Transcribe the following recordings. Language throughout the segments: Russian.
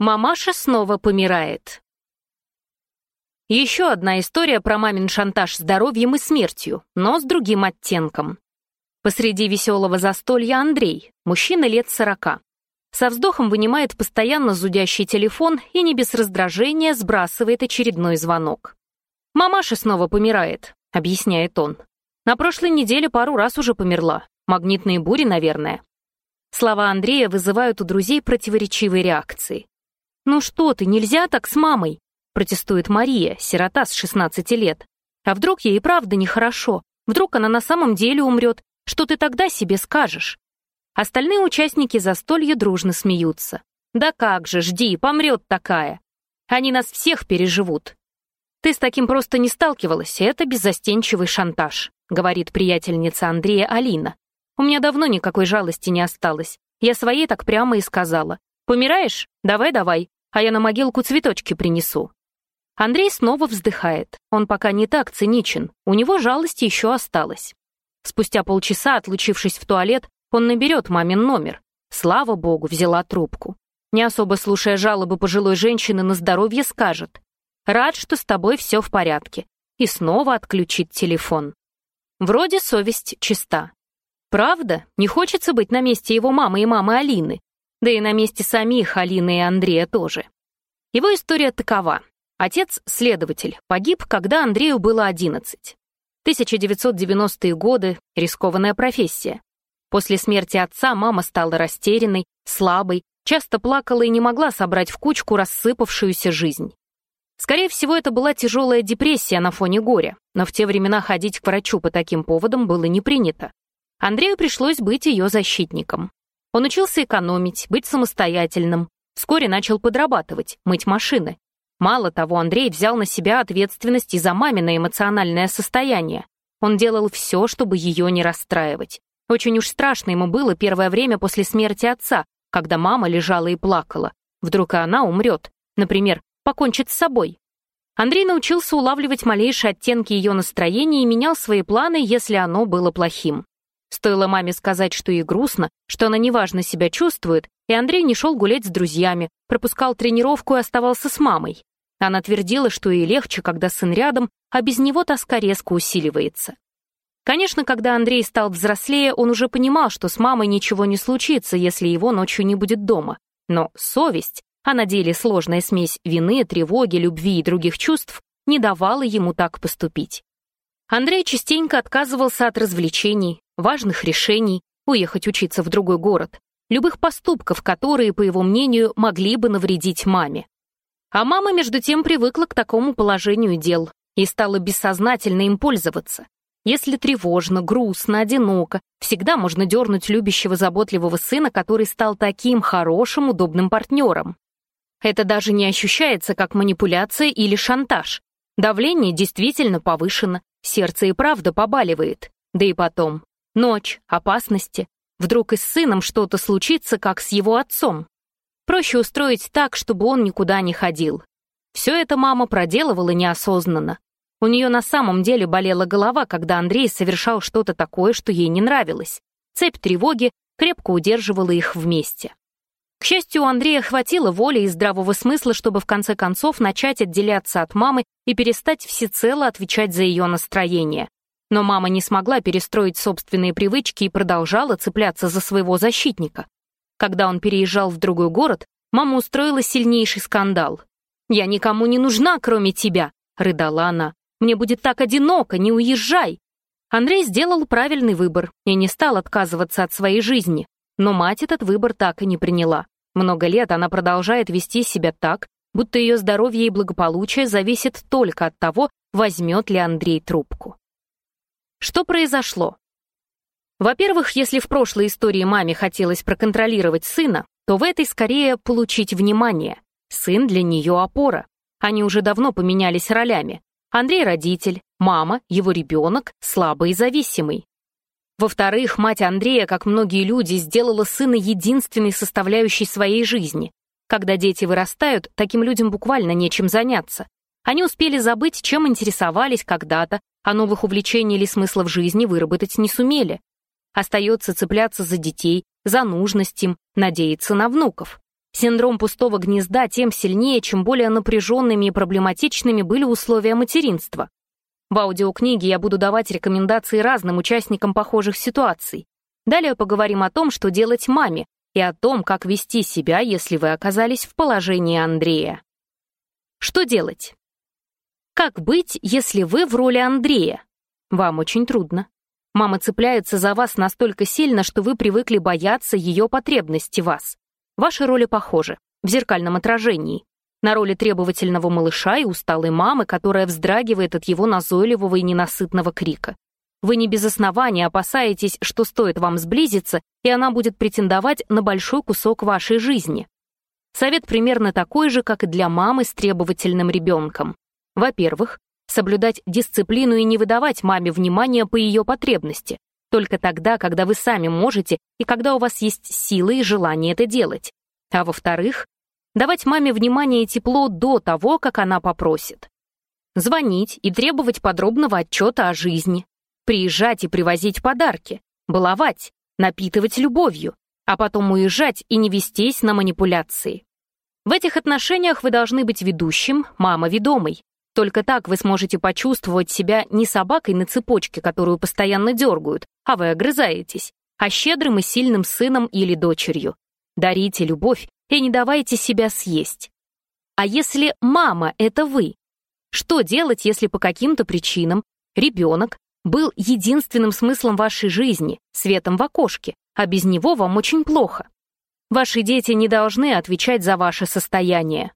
Мамаша снова помирает. Еще одна история про мамин шантаж здоровьем и смертью, но с другим оттенком. Посреди веселого застолья Андрей, мужчина лет сорока. Со вздохом вынимает постоянно зудящий телефон и не без раздражения сбрасывает очередной звонок. «Мамаша снова помирает», — объясняет он. «На прошлой неделе пару раз уже померла. Магнитные бури, наверное». Слова Андрея вызывают у друзей противоречивые реакции. «Ну что ты, нельзя так с мамой?» — протестует Мария, сирота с 16 лет. «А вдруг ей и правда нехорошо? Вдруг она на самом деле умрет? Что ты тогда себе скажешь?» Остальные участники застолья дружно смеются. «Да как же, жди, помрет такая!» Они нас всех переживут. Ты с таким просто не сталкивалась, это беззастенчивый шантаж, говорит приятельница Андрея Алина. У меня давно никакой жалости не осталось. Я своей так прямо и сказала. Помираешь? Давай-давай а я на могилку цветочки принесу». Андрей снова вздыхает. Он пока не так циничен, у него жалость еще осталась. Спустя полчаса, отлучившись в туалет, он наберет мамин номер. Слава богу, взяла трубку. Не особо слушая жалобы пожилой женщины на здоровье, скажет. «Рад, что с тобой все в порядке». И снова отключит телефон. Вроде совесть чиста. Правда, не хочется быть на месте его мамы и мамы Алины, да и на месте самих Алины и Андрея тоже. Его история такова. Отец — следователь, погиб, когда Андрею было 11. 1990-е годы — рискованная профессия. После смерти отца мама стала растерянной, слабой, часто плакала и не могла собрать в кучку рассыпавшуюся жизнь. Скорее всего, это была тяжелая депрессия на фоне горя, но в те времена ходить к врачу по таким поводам было не принято. Андрею пришлось быть ее защитником. Он учился экономить, быть самостоятельным. Вскоре начал подрабатывать, мыть машины. Мало того, Андрей взял на себя ответственность и за мамино эмоциональное состояние. Он делал все, чтобы ее не расстраивать. Очень уж страшно ему было первое время после смерти отца, когда мама лежала и плакала. Вдруг и она умрет, например, покончит с собой. Андрей научился улавливать малейшие оттенки ее настроения и менял свои планы, если оно было плохим. Стоило маме сказать, что ей грустно, что она неважно себя чувствует, и Андрей не шел гулять с друзьями, пропускал тренировку и оставался с мамой. Она твердила, что ей легче, когда сын рядом, а без него тоска резко усиливается. Конечно, когда Андрей стал взрослее, он уже понимал, что с мамой ничего не случится, если его ночью не будет дома. Но совесть, а на деле сложная смесь вины, тревоги, любви и других чувств, не давала ему так поступить. Андрей частенько отказывался от развлечений, важных решений, уехать учиться в другой город, любых поступков, которые, по его мнению, могли бы навредить маме. А мама, между тем, привыкла к такому положению дел и стала бессознательно им пользоваться. Если тревожно, грустно, одиноко, всегда можно дернуть любящего заботливого сына, который стал таким хорошим, удобным партнером. Это даже не ощущается как манипуляция или шантаж. Давление действительно повышено, сердце и правда побаливает. Да и потом, Ночь, опасности. Вдруг и с сыном что-то случится, как с его отцом. Проще устроить так, чтобы он никуда не ходил. Все это мама проделывала неосознанно. У нее на самом деле болела голова, когда Андрей совершал что-то такое, что ей не нравилось. Цепь тревоги крепко удерживала их вместе. К счастью, у Андрея хватило воли и здравого смысла, чтобы в конце концов начать отделяться от мамы и перестать всецело отвечать за ее настроение. Но мама не смогла перестроить собственные привычки и продолжала цепляться за своего защитника. Когда он переезжал в другой город, мама устроила сильнейший скандал. «Я никому не нужна, кроме тебя!» — рыдала она. «Мне будет так одиноко, не уезжай!» Андрей сделал правильный выбор и не стал отказываться от своей жизни, но мать этот выбор так и не приняла. Много лет она продолжает вести себя так, будто ее здоровье и благополучие зависит только от того, возьмет ли Андрей трубку. Что произошло? Во-первых, если в прошлой истории маме хотелось проконтролировать сына, то в этой скорее получить внимание. Сын для нее опора. Они уже давно поменялись ролями. Андрей — родитель, мама, его ребенок, слабый и зависимый. Во-вторых, мать Андрея, как многие люди, сделала сына единственной составляющей своей жизни. Когда дети вырастают, таким людям буквально нечем заняться. Они успели забыть, чем интересовались когда-то, а новых увлечений или смыслов жизни выработать не сумели. Остается цепляться за детей, за нужность им, надеяться на внуков. Синдром пустого гнезда тем сильнее, чем более напряженными и проблематичными были условия материнства. В аудиокниге я буду давать рекомендации разным участникам похожих ситуаций. Далее поговорим о том, что делать маме, и о том, как вести себя, если вы оказались в положении Андрея. Что делать? Как быть, если вы в роли Андрея? Вам очень трудно. Мама цепляется за вас настолько сильно, что вы привыкли бояться ее потребности вас. Ваши роли похожи, в зеркальном отражении. На роли требовательного малыша и усталой мамы, которая вздрагивает от его назойливого и ненасытного крика. Вы не без основания опасаетесь, что стоит вам сблизиться, и она будет претендовать на большой кусок вашей жизни. Совет примерно такой же, как и для мамы с требовательным ребенком. Во-первых, соблюдать дисциплину и не выдавать маме внимания по ее потребности, только тогда, когда вы сами можете и когда у вас есть силы и желание это делать. А во-вторых, давать маме внимание и тепло до того, как она попросит. Звонить и требовать подробного отчета о жизни. Приезжать и привозить подарки. Баловать, напитывать любовью, а потом уезжать и не вестись на манипуляции. В этих отношениях вы должны быть ведущим, мама ведомой. Только так вы сможете почувствовать себя не собакой на цепочке, которую постоянно дергают, а вы огрызаетесь, а щедрым и сильным сыном или дочерью. Дарите любовь и не давайте себя съесть. А если мама — это вы? Что делать, если по каким-то причинам ребенок был единственным смыслом вашей жизни, светом в окошке, а без него вам очень плохо? Ваши дети не должны отвечать за ваше состояние.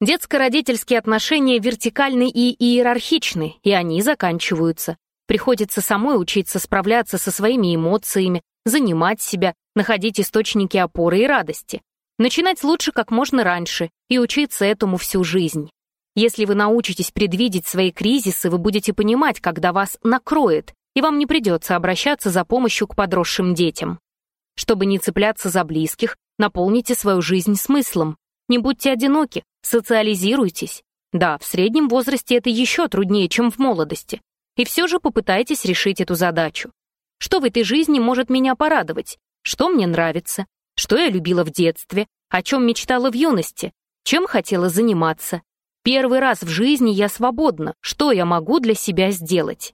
Детско-родительские отношения вертикальны и иерархичны, и они заканчиваются. Приходится самой учиться справляться со своими эмоциями, занимать себя, находить источники опоры и радости. Начинать лучше как можно раньше и учиться этому всю жизнь. Если вы научитесь предвидеть свои кризисы, вы будете понимать, когда вас накроет, и вам не придется обращаться за помощью к подросшим детям. Чтобы не цепляться за близких, наполните свою жизнь смыслом, не будьте одиноки, социализируйтесь. Да, в среднем возрасте это еще труднее, чем в молодости. И все же попытайтесь решить эту задачу. Что в этой жизни может меня порадовать? Что мне нравится? Что я любила в детстве? О чем мечтала в юности? Чем хотела заниматься? Первый раз в жизни я свободна. Что я могу для себя сделать?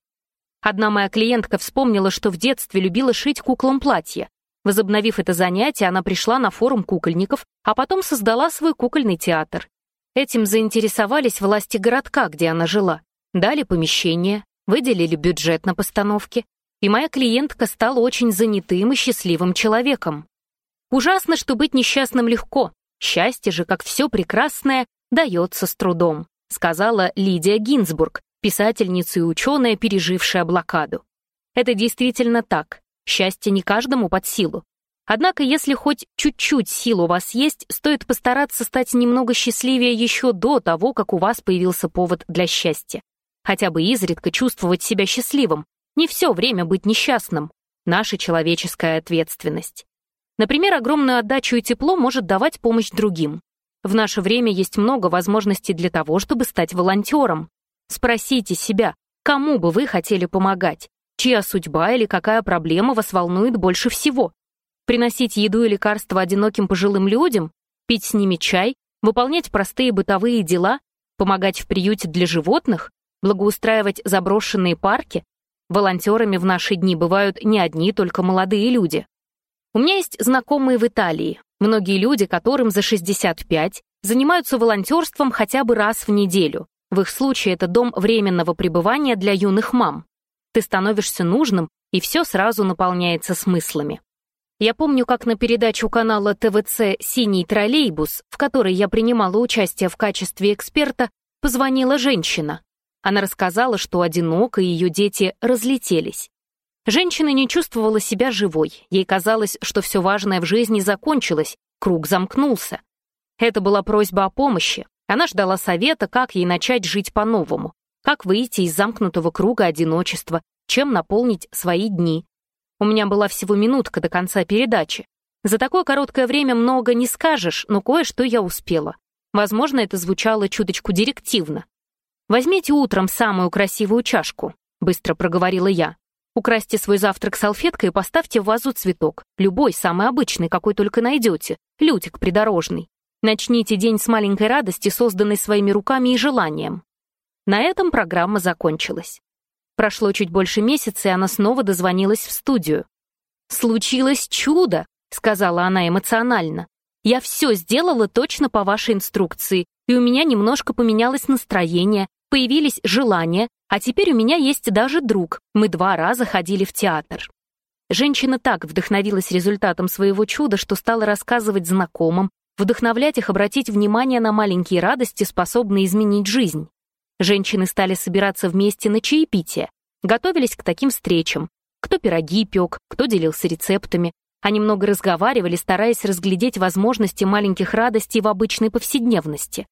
Одна моя клиентка вспомнила, что в детстве любила шить куклам платья, Возобновив это занятие, она пришла на форум кукольников, а потом создала свой кукольный театр. Этим заинтересовались власти городка, где она жила. Дали помещение, выделили бюджет на постановки, и моя клиентка стала очень занятым и счастливым человеком. Ужасно, что быть несчастным легко, счастье же, как все прекрасное, дается с трудом, сказала Лидия Гинзбург, писательница и ученая, пережившая блокаду. Это действительно так. Счастье не каждому под силу. Однако, если хоть чуть-чуть сил у вас есть, стоит постараться стать немного счастливее еще до того, как у вас появился повод для счастья. Хотя бы изредка чувствовать себя счастливым. Не все время быть несчастным. Наша человеческая ответственность. Например, огромную отдачу и тепло может давать помощь другим. В наше время есть много возможностей для того, чтобы стать волонтером. Спросите себя, кому бы вы хотели помогать? чья судьба или какая проблема вас волнует больше всего. Приносить еду и лекарства одиноким пожилым людям, пить с ними чай, выполнять простые бытовые дела, помогать в приюте для животных, благоустраивать заброшенные парки. Волонтерами в наши дни бывают не одни только молодые люди. У меня есть знакомые в Италии, многие люди, которым за 65, занимаются волонтерством хотя бы раз в неделю. В их случае это дом временного пребывания для юных мам. Ты становишься нужным, и все сразу наполняется смыслами. Я помню, как на передачу канала ТВЦ «Синий троллейбус», в которой я принимала участие в качестве эксперта, позвонила женщина. Она рассказала, что одиноко ее дети разлетелись. Женщина не чувствовала себя живой. Ей казалось, что все важное в жизни закончилось, круг замкнулся. Это была просьба о помощи. Она ждала совета, как ей начать жить по-новому как выйти из замкнутого круга одиночества, чем наполнить свои дни. У меня была всего минутка до конца передачи. За такое короткое время много не скажешь, но кое-что я успела. Возможно, это звучало чуточку директивно. «Возьмите утром самую красивую чашку», — быстро проговорила я. «Украсьте свой завтрак салфеткой и поставьте в вазу цветок, любой, самый обычный, какой только найдете, лютик придорожный. Начните день с маленькой радости, созданной своими руками и желанием. На этом программа закончилась. Прошло чуть больше месяца, и она снова дозвонилась в студию. «Случилось чудо!» — сказала она эмоционально. «Я все сделала точно по вашей инструкции, и у меня немножко поменялось настроение, появились желания, а теперь у меня есть даже друг. Мы два раза ходили в театр». Женщина так вдохновилась результатом своего чуда, что стала рассказывать знакомым, вдохновлять их обратить внимание на маленькие радости, способные изменить жизнь. Женщины стали собираться вместе на чаепитие, готовились к таким встречам. Кто пироги пек, кто делился рецептами. Они много разговаривали, стараясь разглядеть возможности маленьких радостей в обычной повседневности.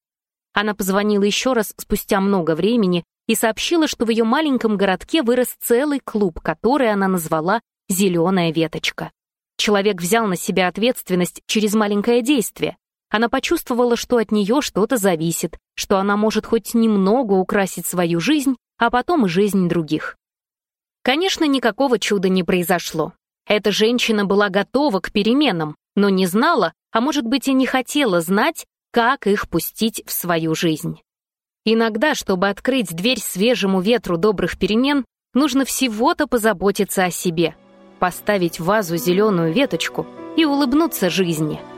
Она позвонила еще раз спустя много времени и сообщила, что в ее маленьком городке вырос целый клуб, который она назвала «Зеленая веточка». Человек взял на себя ответственность через маленькое действие. Она почувствовала, что от нее что-то зависит, что она может хоть немного украсить свою жизнь, а потом и жизнь других. Конечно, никакого чуда не произошло. Эта женщина была готова к переменам, но не знала, а может быть и не хотела знать, как их пустить в свою жизнь. Иногда, чтобы открыть дверь свежему ветру добрых перемен, нужно всего-то позаботиться о себе, поставить в вазу зеленую веточку и улыбнуться жизни —